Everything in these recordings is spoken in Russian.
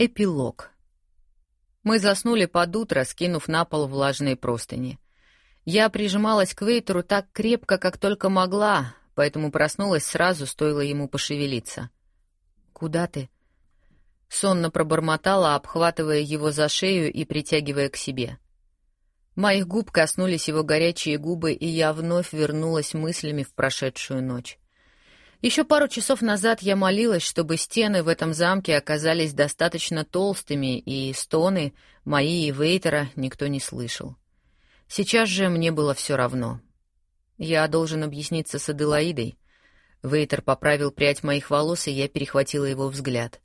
Эпилог. Мы заснули под утро, скинув на пол влажные простыни. Я прижималась к Вейтеру так крепко, как только могла, поэтому проснулась сразу, стоило ему пошевелиться. «Куда ты?» Сонно пробормотала, обхватывая его за шею и притягивая к себе. Моих губ коснулись его горячие губы, и я вновь вернулась мыслями в прошедшую ночь. Еще пару часов назад я молилась, чтобы стены в этом замке оказались достаточно толстыми, и стоны мои и Вейтера никто не слышал. Сейчас же мне было все равно. Я должен объясниться с Аделаидой. Вейтер поправил прядь моих волос, и я перехватила его взгляд.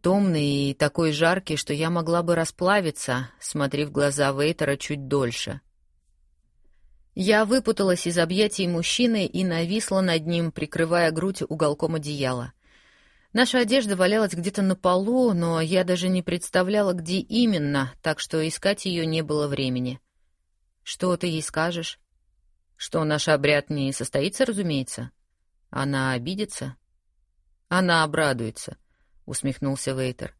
Томный и такой жаркий, что я могла бы расплавиться, смотрев в глаза Вейтера чуть дольше — я выпуталась из объятий мужчины и нависла над ним, прикрывая грудь уголком одеяла. Наша одежда валялась где-то на полу, но я даже не представляла, где именно, так что искать ее не было времени. Что ты ей скажешь? Что наш обряд не состоится, разумеется. Она обидится? Она обрадуется, усмехнулся Вейтер.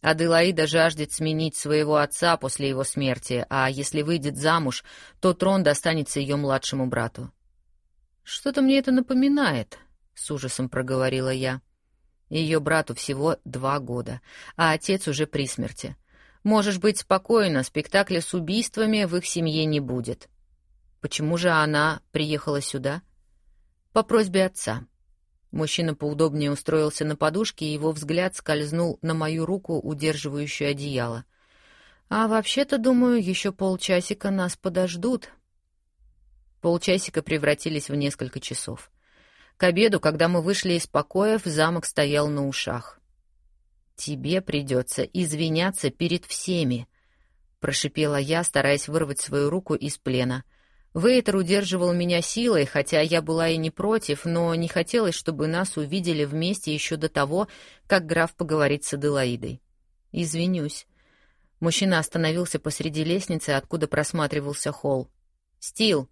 Аделаида жаждет сменить своего отца после его смерти, а если выйдет замуж, то трон достанется ее младшему брату. «Что-то мне это напоминает», — с ужасом проговорила я. Ее брату всего два года, а отец уже при смерти. Можешь быть спокойна, спектакля с убийствами в их семье не будет. Почему же она приехала сюда? По просьбе отца. Мужчина поудобнее устроился на подушке, и его взгляд скользнул на мою руку, удерживающую одеяло. «А вообще-то, думаю, еще полчасика нас подождут». Полчасика превратились в несколько часов. К обеду, когда мы вышли из покоев, замок стоял на ушах. «Тебе придется извиняться перед всеми», — прошипела я, стараясь вырвать свою руку из плена — Вейтер удерживал меня силой, хотя я была и не против, но не хотелось, чтобы нас увидели вместе еще до того, как граф поговорит с Аделаидой. «Извинюсь». Мужчина остановился посреди лестницы, откуда просматривался холл. «Стил!»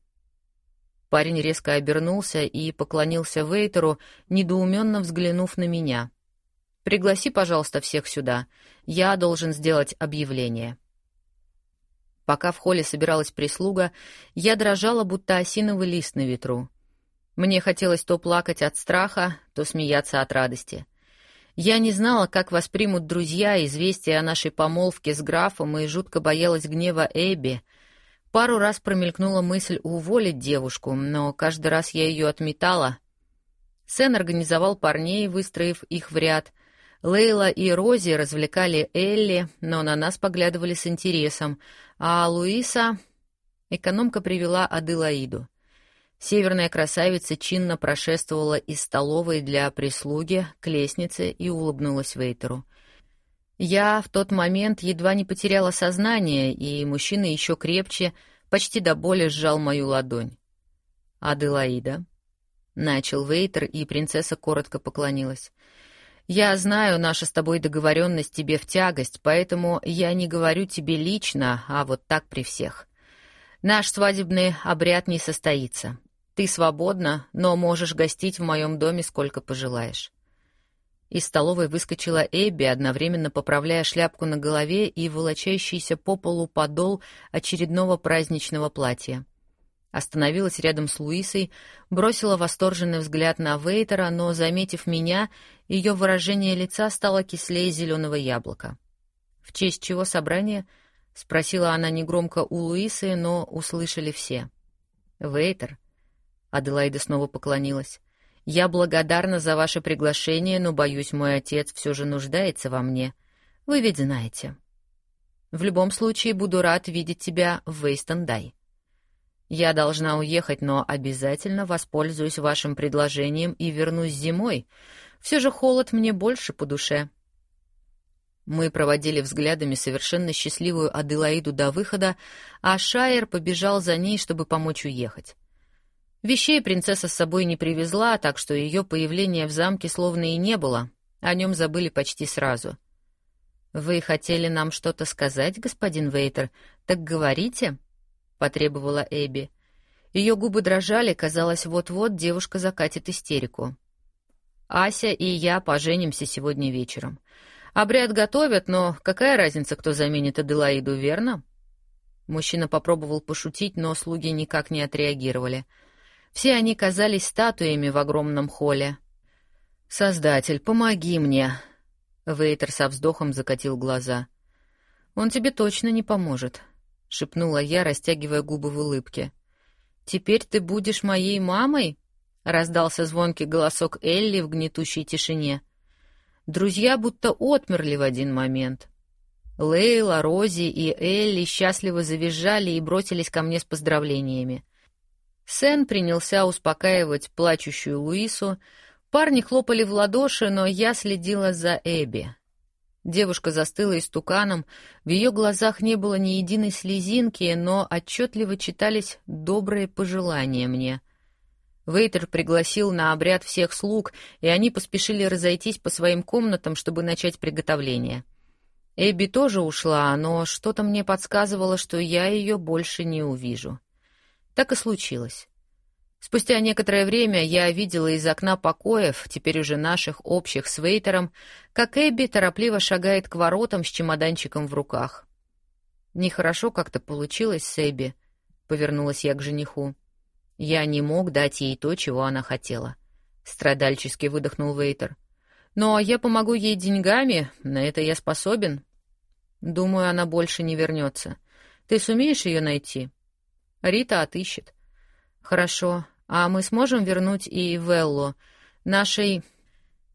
Парень резко обернулся и поклонился Вейтеру, недоуменно взглянув на меня. «Пригласи, пожалуйста, всех сюда. Я должен сделать объявление». Пока в холле собиралась прислуга, я дрожала, будто осиновый лист на ветру. Мне хотелось то плакать от страха, то смеяться от радости. Я не знала, как воспримут друзья известие о нашей помолвке с графом и жутко боялась гнева Эбби. Пару раз промелькнула мысль уволить девушку, но каждый раз я ее отметала. Сен организовал парней, выстроив их в ряд — Лейла и Рози развлекали Элли, но на нас поглядывали с интересом, а Луиса... Экономка привела Аделаиду. Северная красавица чинно прошествовала из столовой для прислуги к лестнице и улыбнулась Вейтеру. Я в тот момент едва не потеряла сознание, и мужчина еще крепче, почти до боли сжал мою ладонь. «Аделаида», — начал Вейтер, и принцесса коротко поклонилась. Я знаю, наша с тобой договоренность тебе в тягость, поэтому я не говорю тебе лично, а вот так при всех. Наш свадебный обряд не состоится. Ты свободна, но можешь гостить в моем доме сколько пожелаешь. Из столовой выскочила Эбби, одновременно поправляя шляпку на голове и волочащийся по полу подол очередного праздничного платья остановилась рядом с Луисой, бросила восторженный взгляд на Вейтера, но, заметив меня, ее выражение лица стало кислее зеленого яблока. «В честь чего собрание?» — спросила она негромко у Луисы, но услышали все. «Вейтер?» — Аделаида снова поклонилась. «Я благодарна за ваше приглашение, но, боюсь, мой отец все же нуждается во мне. Вы ведь знаете. В любом случае, буду рад видеть тебя в Вейстендай». Я должна уехать, но обязательно воспользуюсь вашим предложением и вернусь зимой. Все же холод мне больше по душе. Мы проводили взглядами совершенно счастливую Аделаиду до выхода, а Шайер побежал за ней, чтобы помочь уехать. Вещей принцесса с собой не привезла, так что ее появление в замке словно и не было. О нем забыли почти сразу. «Вы хотели нам что-то сказать, господин Вейтер? Так говорите?» — потребовала Эбби. Ее губы дрожали, казалось, вот-вот девушка закатит истерику. «Ася и я поженимся сегодня вечером. Обряд готовят, но какая разница, кто заменит Аделаиду, верно? Мужчина попробовал пошутить, но слуги никак не отреагировали. Все они казались статуями в огромном холле. «Создатель, помоги мне!» Вейтер со вздохом закатил глаза. «Он тебе точно не поможет», — шепнула я, растягивая губы в улыбке. «Теперь ты будешь моей мамой?» — раздался звонкий голосок Элли в гнетущей тишине. Друзья будто отмерли в один момент. Лейла, Рози и Элли счастливо завизжали и бросились ко мне с поздравлениями. Сен принялся успокаивать плачущую Луису, Парни хлопали в ладоши, но я следила за Эбби. Девушка застыла истуканом, в ее глазах не было ни единой слезинки, но отчетливо читались добрые пожелания мне. Вейтер пригласил на обряд всех слуг, и они поспешили разойтись по своим комнатам, чтобы начать приготовление. Эбби тоже ушла, но что-то мне подсказывало, что я ее больше не увижу. Так и случилось. Спустя некоторое время я видела из окна покоев, теперь уже наших общих с Вейтером, как Эбби торопливо шагает к воротам с чемоданчиком в руках. «Нехорошо как-то получилось с Эбби», — повернулась я к жениху. «Я не мог дать ей то, чего она хотела», — страдальчески выдохнул Вейтер. «Но я помогу ей деньгами, на это я способен. Думаю, она больше не вернется. Ты сумеешь ее найти?» «Рита отыщет». «Хорошо. А мы сможем вернуть и Веллу, нашей...»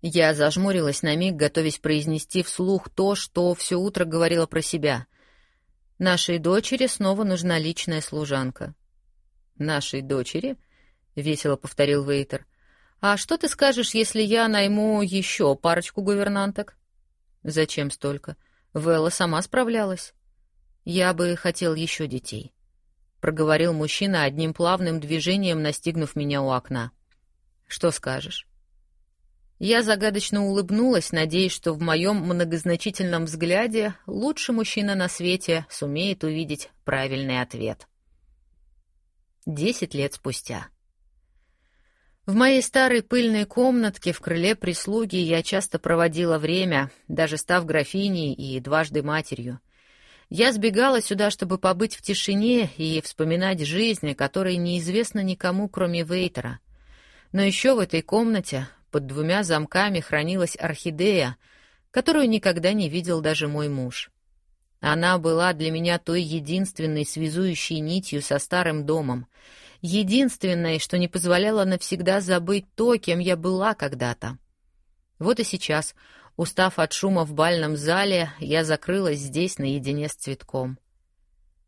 Я зажмурилась на миг, готовясь произнести вслух то, что все утро говорила про себя. «Нашей дочери снова нужна личная служанка». «Нашей дочери?» — весело повторил Вейтер. «А что ты скажешь, если я найму еще парочку гувернанток?» «Зачем столько? Велла сама справлялась. Я бы хотел еще детей» проговорил мужчина одним плавным движением, настигнув меня у окна. Что скажешь? Я загадочно улыбнулась, надеясь, что в моем многозначительном взгляде лучший мужчина на свете сумеет увидеть правильный ответ. Десять лет спустя. В моей старой пыльной комнатке в крыле прислуги я часто проводила время, даже став графиней и дважды матерью — я сбегала сюда, чтобы побыть в тишине и вспоминать жизнь, которой неизвестна никому, кроме Вейтера. Но еще в этой комнате под двумя замками хранилась орхидея, которую никогда не видел даже мой муж. Она была для меня той единственной связующей нитью со старым домом, единственной, что не позволяло навсегда забыть то, кем я была когда-то. Вот и сейчас — Устав от шума в бальном зале, я закрылась здесь наедине с цветком.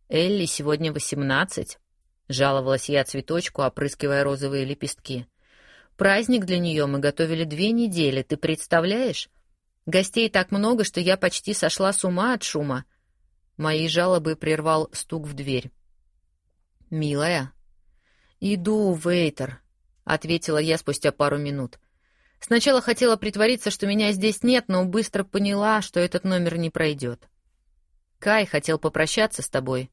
«Элли сегодня восемнадцать», — жаловалась я цветочку, опрыскивая розовые лепестки. «Праздник для нее мы готовили две недели, ты представляешь? Гостей так много, что я почти сошла с ума от шума». Мои жалобы прервал стук в дверь. «Милая?» «Иду, Вейтер», — ответила я спустя пару минут. Сначала хотела притвориться, что меня здесь нет, но быстро поняла, что этот номер не пройдет. Кай хотел попрощаться с тобой.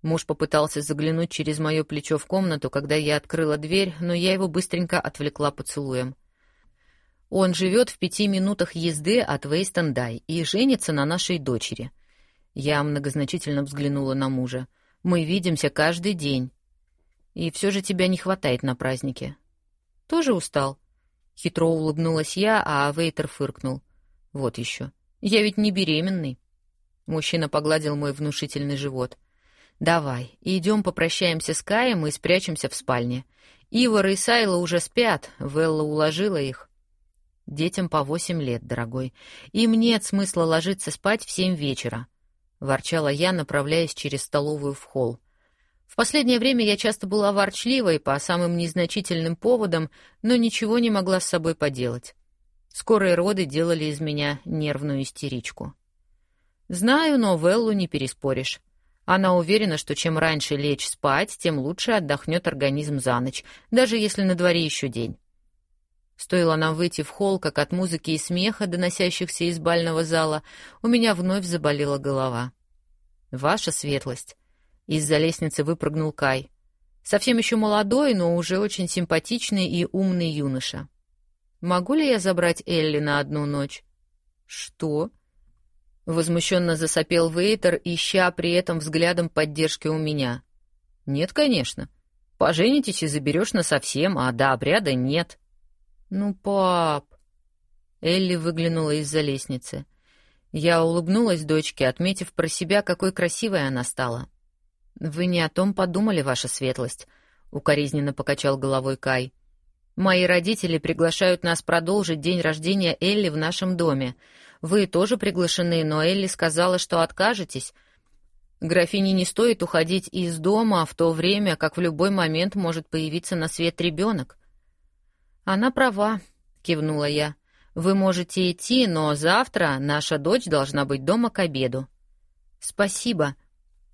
Муж попытался заглянуть через мое плечо в комнату, когда я открыла дверь, но я его быстренько отвлекла поцелуем. Он живет в пяти минутах езды от Вейстендай и женится на нашей дочери. Я многозначительно взглянула на мужа. Мы видимся каждый день. И все же тебя не хватает на празднике. Тоже устал? Хитро улыбнулась я, а Вейтер фыркнул. Вот еще. Я ведь не беременный. Мужчина погладил мой внушительный живот. Давай, идем попрощаемся с Каем и спрячемся в спальне. Ивар и Сайла уже спят, Велла уложила их. Детям по восемь лет, дорогой. Им нет смысла ложиться спать в семь вечера, ворчала я, направляясь через столовую в холл. В последнее время я часто была ворчливой по самым незначительным поводам, но ничего не могла с собой поделать. Скорые роды делали из меня нервную истеричку. Знаю, но Веллу не переспоришь. Она уверена, что чем раньше лечь спать, тем лучше отдохнет организм за ночь, даже если на дворе еще день. Стоило нам выйти в холл, как от музыки и смеха, доносящихся из бального зала, у меня вновь заболела голова. «Ваша светлость», из-за лестницы выпрыгнул Кай. Совсем еще молодой, но уже очень симпатичный и умный юноша. «Могу ли я забрать Элли на одну ночь?» «Что?» Возмущенно засопел Вейтер, ища при этом взглядом поддержки у меня. «Нет, конечно. Поженитесь и заберешь насовсем, а до обряда нет». «Ну, пап...» Элли выглянула из-за лестницы. Я улыбнулась дочке, отметив про себя, какой красивой она стала. «Вы не о том подумали, ваша светлость», — укоризненно покачал головой Кай. «Мои родители приглашают нас продолжить день рождения Элли в нашем доме. Вы тоже приглашены, но Элли сказала, что откажетесь. Графине не стоит уходить из дома в то время, как в любой момент может появиться на свет ребенок». «Она права», — кивнула я. «Вы можете идти, но завтра наша дочь должна быть дома к обеду». «Спасибо»,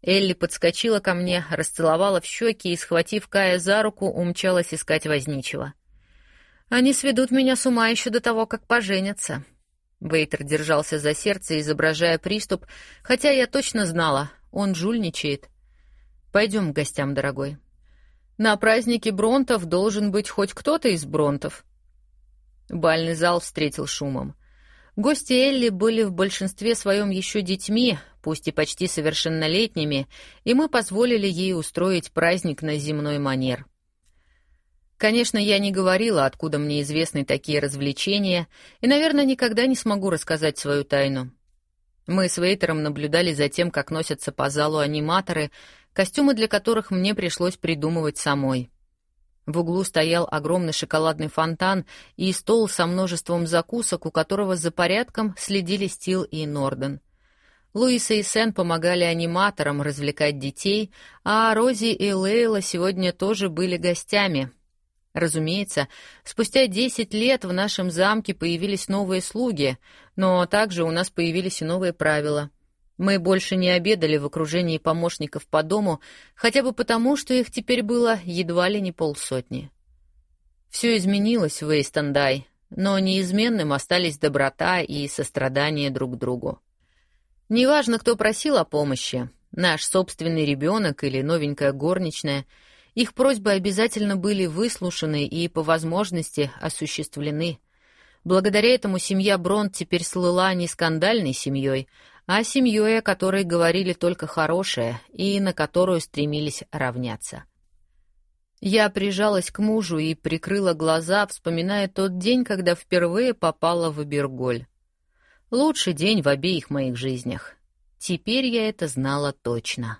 Элли подскочила ко мне, расцеловала в щеки и, схватив Кая за руку, умчалась искать возничего. «Они сведут меня с ума еще до того, как поженятся». Вейтер держался за сердце, изображая приступ, хотя я точно знала, он жульничает. «Пойдем к гостям, дорогой». «На празднике Бронтов должен быть хоть кто-то из Бронтов». Бальный зал встретил шумом. Гости Элли были в большинстве своем еще детьми, пусть и почти совершеннолетними, и мы позволили ей устроить праздник на земной манер. Конечно, я не говорила, откуда мне известны такие развлечения, и, наверное, никогда не смогу рассказать свою тайну. Мы с Вейтером наблюдали за тем, как носятся по залу аниматоры, костюмы для которых мне пришлось придумывать самой. В углу стоял огромный шоколадный фонтан и стол со множеством закусок, у которого за порядком следили Стил и Норден. Луиса и Сен помогали аниматорам развлекать детей, а Рози и Лейла сегодня тоже были гостями. Разумеется, спустя десять лет в нашем замке появились новые слуги, но также у нас появились и новые правила — мы больше не обедали в окружении помощников по дому, хотя бы потому, что их теперь было едва ли не полсотни. Все изменилось в Эйстендай, но неизменным остались доброта и сострадание друг к другу. Неважно, кто просил о помощи, наш собственный ребенок или новенькая горничная, их просьбы обязательно были выслушаны и, по возможности, осуществлены. Благодаря этому семья Бронт теперь слыла не скандальной семьей, а семьей, о которой говорили только хорошее и на которую стремились равняться. Я прижалась к мужу и прикрыла глаза, вспоминая тот день, когда впервые попала в Берголь. Лучший день в обеих моих жизнях. Теперь я это знала точно.